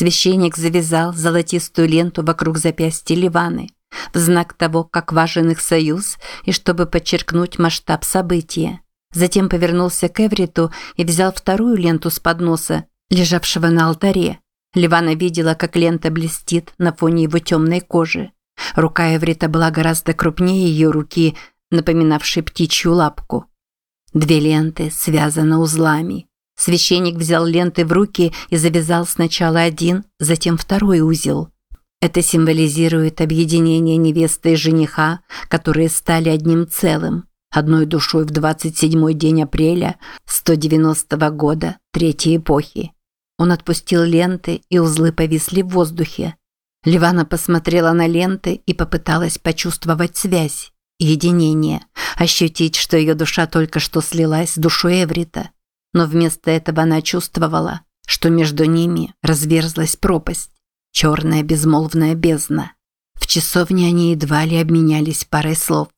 Священник завязал золотистую ленту вокруг запястья Ливаны в знак того, как важен их союз и чтобы подчеркнуть масштаб события. Затем повернулся к Эвриту и взял вторую ленту с подноса, лежавшего на алтаре. Ливана видела, как лента блестит на фоне его темной кожи. Рука Эврита была гораздо крупнее ее руки, напоминавшей птичью лапку. Две ленты связаны узлами. Священник взял ленты в руки и завязал сначала один, затем второй узел. Это символизирует объединение невесты и жениха, которые стали одним целым, одной душой в 27-й день апреля 190 года Третьей эпохи. Он отпустил ленты, и узлы повисли в воздухе. Ливана посмотрела на ленты и попыталась почувствовать связь, единение, ощутить, что ее душа только что слилась с душой Эврита. Но вместо этого она чувствовала, что между ними разверзлась пропасть, черная безмолвная бездна. В часовне они едва ли обменялись парой слов.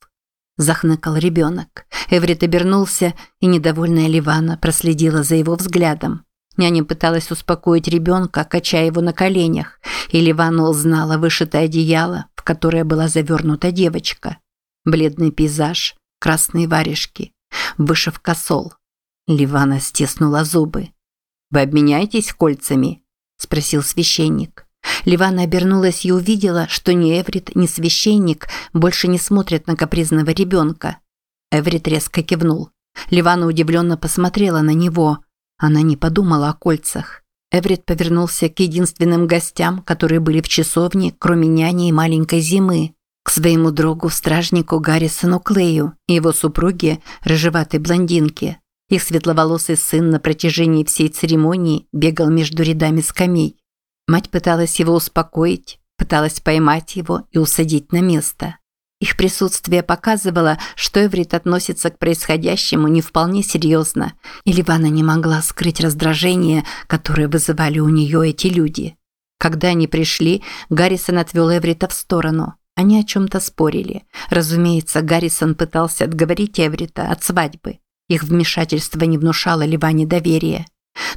Захныкал ребенок. Эврит обернулся, и недовольная Ливана проследила за его взглядом. Няня пыталась успокоить ребенка, качая его на коленях, и Ливана узнала вышитое одеяло, в которое была завернута девочка. Бледный пейзаж, красные варежки, вышивка сол. Ливана стиснула зубы. «Вы обменяетесь кольцами?» – спросил священник. Ливана обернулась и увидела, что ни Эврит, ни священник больше не смотрят на капризного ребенка. Эврит резко кивнул. Ливана удивленно посмотрела на него – она не подумала о кольцах. Эврит повернулся к единственным гостям, которые были в часовне, кроме няни и маленькой зимы, к своему другу, стражнику Гаррисону Клею и его супруге, рыжеватой блондинке. Их светловолосый сын на протяжении всей церемонии бегал между рядами скамей. Мать пыталась его успокоить, пыталась поймать его и усадить на место. Их присутствие показывало, что Эврит относится к происходящему не вполне серьезно, и Ливана не могла скрыть раздражение, которое вызывали у нее эти люди. Когда они пришли, Гаррисон отвел Эврита в сторону. Они о чем-то спорили. Разумеется, Гаррисон пытался отговорить Эврита от свадьбы. Их вмешательство не внушало Ливане доверия.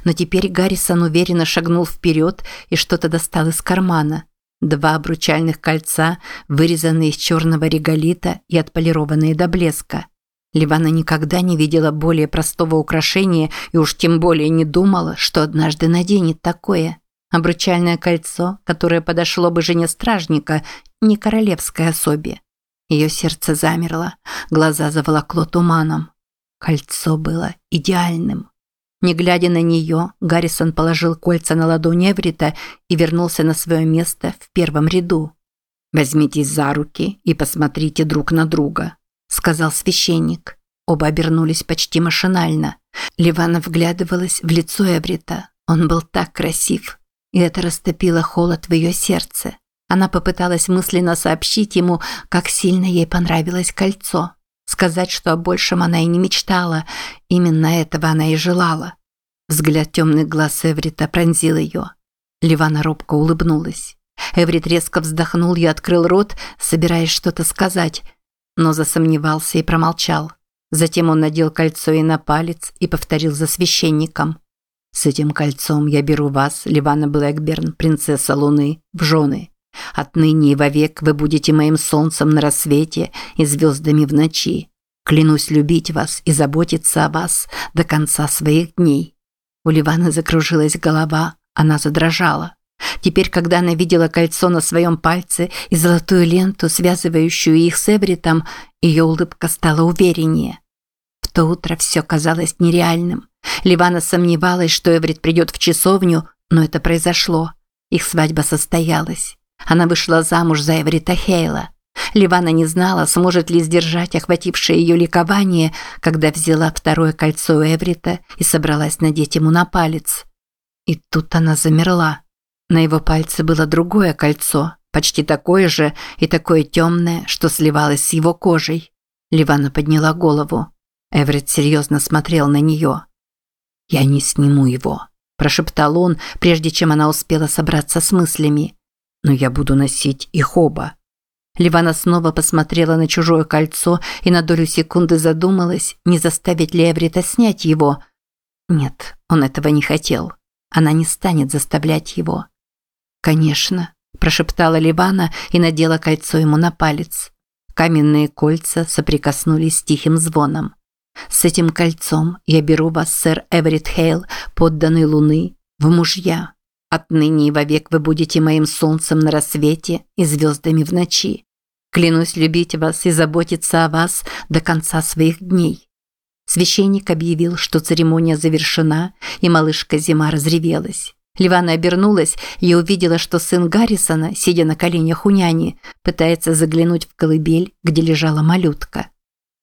Но теперь Гаррисон уверенно шагнул вперед и что-то достал из кармана – Два обручальных кольца, вырезанные из черного реголита и отполированные до блеска. Ливана никогда не видела более простого украшения и уж тем более не думала, что однажды наденет такое. Обручальное кольцо, которое подошло бы жене стражника, не королевской особе. Ее сердце замерло, глаза заволокло туманом. Кольцо было идеальным. Не глядя на нее, Гаррисон положил кольца на ладонь Эврита и вернулся на свое место в первом ряду. «Возьмитесь за руки и посмотрите друг на друга», – сказал священник. Оба обернулись почти машинально. Ливана вглядывалась в лицо Эврита. Он был так красив, и это растопило холод в ее сердце. Она попыталась мысленно сообщить ему, как сильно ей понравилось кольцо. Сказать, что о большем она и не мечтала, именно этого она и желала. Взгляд темных глаз Эврита пронзил ее. Ливана робко улыбнулась. Эврит резко вздохнул и открыл рот, собираясь что-то сказать, но засомневался и промолчал. Затем он надел кольцо и на палец и повторил за священником. «С этим кольцом я беру вас, Ливана Блэкберн, принцесса Луны, в жены. Отныне и вовек вы будете моим солнцем на рассвете и звездами в ночи. Клянусь любить вас и заботиться о вас до конца своих дней». У Ливаны закружилась голова, она задрожала. Теперь, когда она видела кольцо на своем пальце и золотую ленту, связывающую их с Эвритом, ее улыбка стала увереннее. В то утро все казалось нереальным. Ливана сомневалась, что Эврит придет в часовню, но это произошло. Их свадьба состоялась. Она вышла замуж за Эврита Хейла. Ливана не знала, сможет ли сдержать охватившее ее ликование, когда взяла второе кольцо Эврита и собралась надеть ему на палец. И тут она замерла. На его пальце было другое кольцо, почти такое же и такое темное, что сливалось с его кожей. Ливана подняла голову. Эврит серьезно смотрел на нее. «Я не сниму его», – прошептал он, прежде чем она успела собраться с мыслями но я буду носить их оба. Ливана снова посмотрела на чужое кольцо и на долю секунды задумалась, не заставить ли Эврита снять его. Нет, он этого не хотел. Она не станет заставлять его. «Конечно», – прошептала Ливана и надела кольцо ему на палец. Каменные кольца соприкоснулись с тихим звоном. «С этим кольцом я беру вас, сэр Эверетт Хейл, подданный луны, в мужья. Отныне и вовек вы будете моим солнцем на рассвете и звездами в ночи. Клянусь любить вас и заботиться о вас до конца своих дней». Священник объявил, что церемония завершена, и малышка Зима разревелась. Ливана обернулась и увидела, что сын Гаррисона, сидя на коленях у няни, пытается заглянуть в колыбель, где лежала малютка.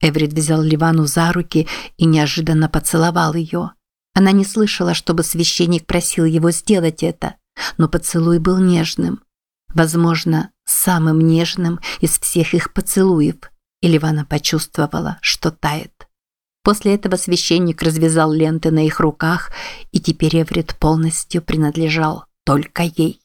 Эврит взял Ливану за руки и неожиданно поцеловал ее. Она не слышала, чтобы священник просил его сделать это, но поцелуй был нежным. Возможно, самым нежным из всех их поцелуев, и Ливана почувствовала, что тает. После этого священник развязал ленты на их руках, и теперь Эврит полностью принадлежал только ей.